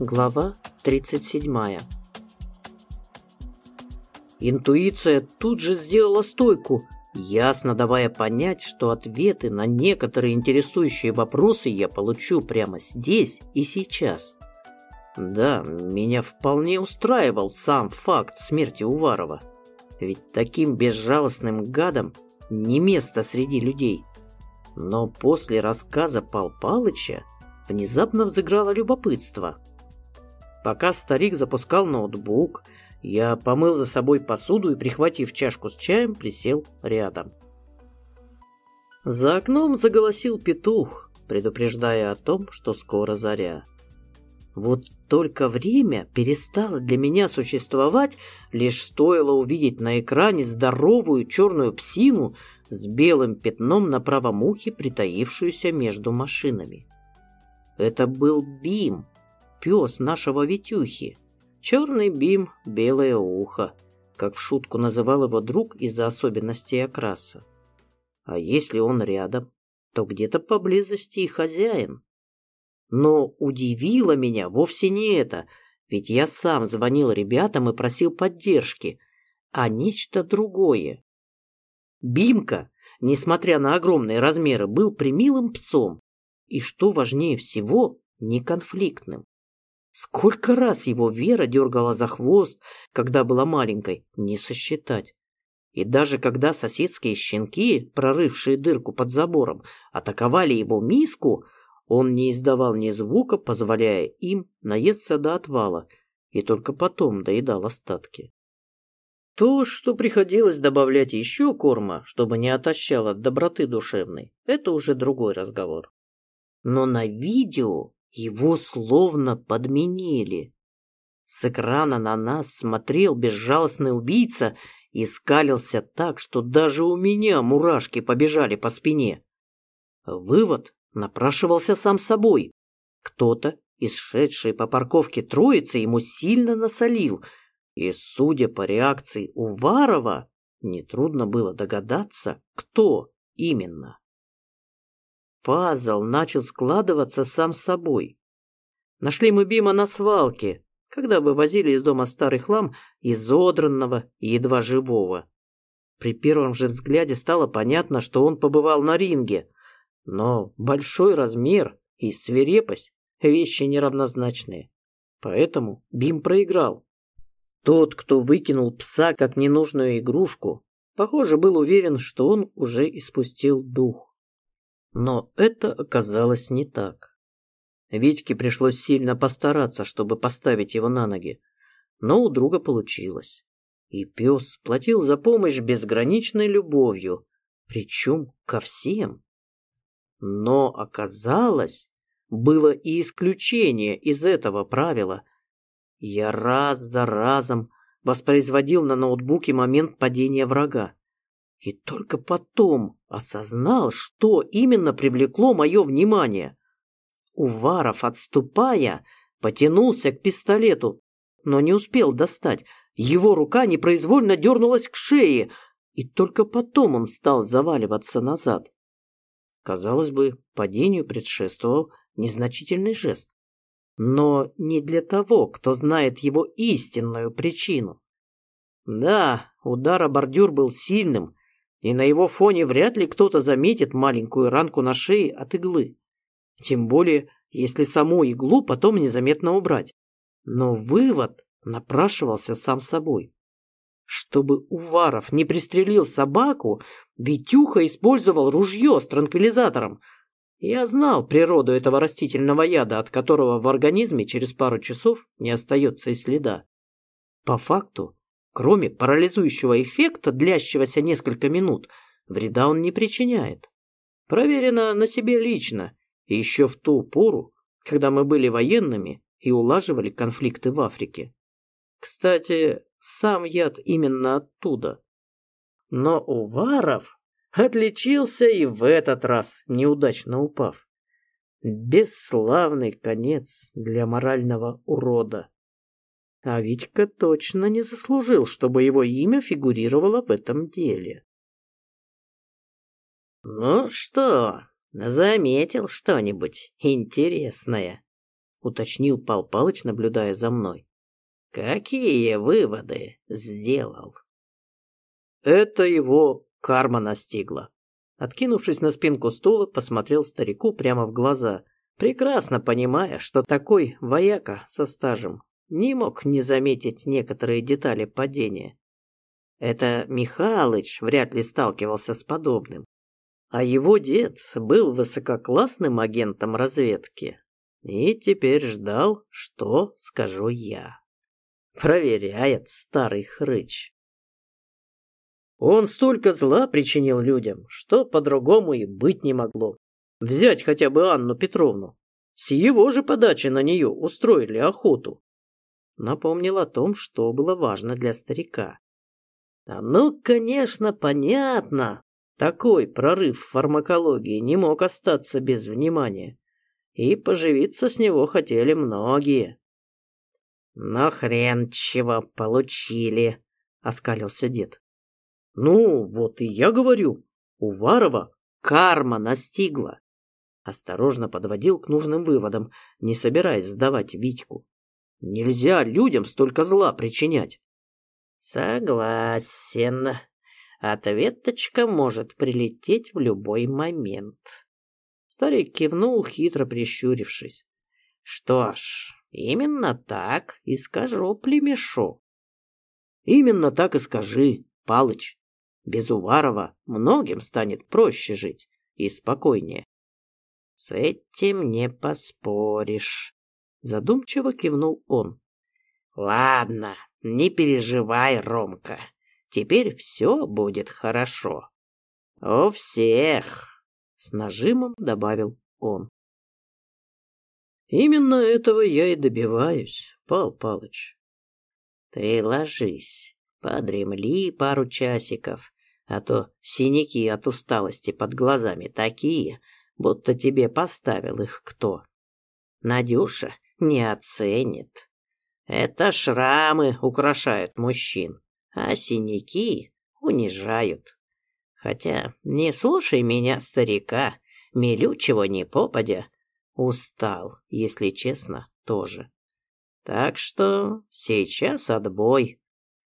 Глава 37 Интуиция тут же сделала стойку, ясно давая понять, что ответы на некоторые интересующие вопросы я получу прямо здесь и сейчас. Да, меня вполне устраивал сам факт смерти Уварова. Ведь таким безжалостным гадом не место среди людей. Но после рассказа Пал Палыча внезапно взыграло любопытство. Пока старик запускал ноутбук, я помыл за собой посуду и, прихватив чашку с чаем, присел рядом. За окном заголосил петух, предупреждая о том, что скоро заря. Вот только время перестало для меня существовать, лишь стоило увидеть на экране здоровую черную псину с белым пятном на правом ухе, притаившуюся между машинами. Это был Бим, пес нашего Витюхи. Черный Бим, белое ухо, как в шутку называл его друг из-за особенностей окраса. А если он рядом, то где-то поблизости и хозяин. Но удивило меня вовсе не это, ведь я сам звонил ребятам и просил поддержки, а нечто другое. Бимка, несмотря на огромные размеры, был примилым псом и, что важнее всего, неконфликтным. Сколько раз его Вера дергала за хвост, когда была маленькой, не сосчитать. И даже когда соседские щенки, прорывшие дырку под забором, атаковали его миску, он не издавал ни звука, позволяя им наесться до отвала, и только потом доедал остатки. То, что приходилось добавлять еще корма, чтобы не отощал от доброты душевной, это уже другой разговор. Но на видео его словно подменили. С экрана на нас смотрел безжалостный убийца и скалился так, что даже у меня мурашки побежали по спине. Вывод напрашивался сам собой. Кто-то, исшедший по парковке троицы, ему сильно насолил, и, судя по реакции Уварова, нетрудно было догадаться, кто именно. Пазл начал складываться сам собой. Нашли мы Бима на свалке, когда вывозили из дома старый хлам, изодранного и едва живого. При первом же взгляде стало понятно, что он побывал на ринге — но большой размер и свирепость – вещи неравнозначные. Поэтому Бим проиграл. Тот, кто выкинул пса как ненужную игрушку, похоже, был уверен, что он уже испустил дух. Но это оказалось не так. Витьке пришлось сильно постараться, чтобы поставить его на ноги, но у друга получилось. И пес платил за помощь безграничной любовью, причем ко всем. Но оказалось, было и исключение из этого правила. Я раз за разом воспроизводил на ноутбуке момент падения врага. И только потом осознал, что именно привлекло мое внимание. Уваров, отступая, потянулся к пистолету, но не успел достать. Его рука непроизвольно дернулась к шее, и только потом он стал заваливаться назад. Казалось бы, падению предшествовал незначительный жест. Но не для того, кто знает его истинную причину. Да, удар о бордюр был сильным, и на его фоне вряд ли кто-то заметит маленькую ранку на шее от иглы. Тем более, если саму иглу потом незаметно убрать. Но вывод напрашивался сам собой. Чтобы Уваров не пристрелил собаку, Витюха использовал ружье с транквилизатором. Я знал природу этого растительного яда, от которого в организме через пару часов не остается и следа. По факту, кроме парализующего эффекта, длящегося несколько минут, вреда он не причиняет. Проверено на себе лично, и еще в ту пору, когда мы были военными и улаживали конфликты в Африке. Кстати, сам яд именно оттуда. Но Уваров отличился и в этот раз, неудачно упав. Бесславный конец для морального урода. А Витька точно не заслужил, чтобы его имя фигурировало в этом деле. «Ну что, заметил что-нибудь интересное?» уточнил Пал Палыч, наблюдая за мной. Какие выводы сделал? Это его карма настигла. Откинувшись на спинку стула, посмотрел старику прямо в глаза, прекрасно понимая, что такой вояка со стажем не мог не заметить некоторые детали падения. Это Михалыч вряд ли сталкивался с подобным. А его дед был высококлассным агентом разведки и теперь ждал, что скажу я. Проверяет старый хрыч. Он столько зла причинил людям, что по-другому и быть не могло. Взять хотя бы Анну Петровну. С его же подачи на нее устроили охоту. Напомнил о том, что было важно для старика. А ну, конечно, понятно. Такой прорыв в фармакологии не мог остаться без внимания. И поживиться с него хотели многие. «Но хрен чего получили», — оскалился дед. «Ну, вот и я говорю, у Варова карма настигла». Осторожно подводил к нужным выводам, не собираясь сдавать Витьку. «Нельзя людям столько зла причинять». «Согласен. Ответочка может прилететь в любой момент». Старик кивнул, хитро прищурившись. «Что ж, Именно так и скажу племешу. Именно так и скажи, Палыч. Без Уварова многим станет проще жить и спокойнее. С этим не поспоришь. Задумчиво кивнул он. Ладно, не переживай, Ромка. Теперь все будет хорошо. У всех, с нажимом добавил он. Именно этого я и добиваюсь, Пал Палыч. Ты ложись, подремли пару часиков, а то синяки от усталости под глазами такие, будто тебе поставил их кто. Надюша не оценит. Это шрамы украшают мужчин, а синяки унижают. Хотя не слушай меня, старика, мелю чего не попадя, Устал, если честно, тоже. Так что сейчас отбой.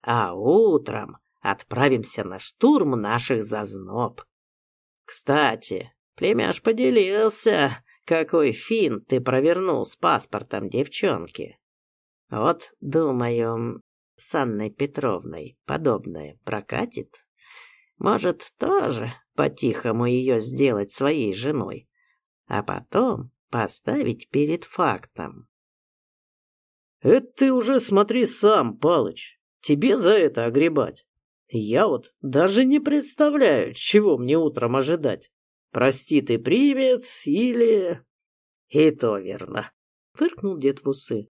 А утром отправимся на штурм наших зазноб. Кстати, племяш поделился, какой фин ты провернул с паспортом девчонки. Вот, думаю, с Анной Петровной подобное прокатит. Может, тоже по-тихому ее сделать своей женой, а потом поставить перед фактом. Это ты уже смотри сам, Палыч. Тебе за это огребать. Я вот даже не представляю, чего мне утром ожидать. Прости ты привет или... И то верно. Фыркнул дед в усы.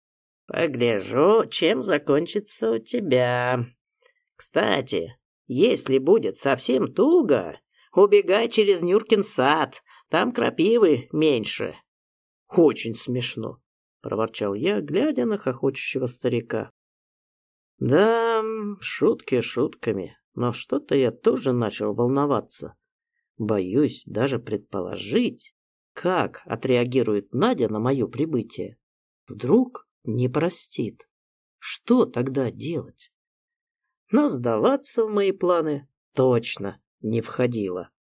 Погляжу, чем закончится у тебя. Кстати, если будет совсем туго, убегай через Нюркин сад. Там крапивы меньше. Очень смешно, проворчал я, глядя на хохочущего старика. Да, шутки шутками, но что-то я тоже начал волноваться. Боюсь даже предположить, как отреагирует Надя на мое прибытие. Вдруг не простит. Что тогда делать? Но сдаваться в мои планы точно не входило.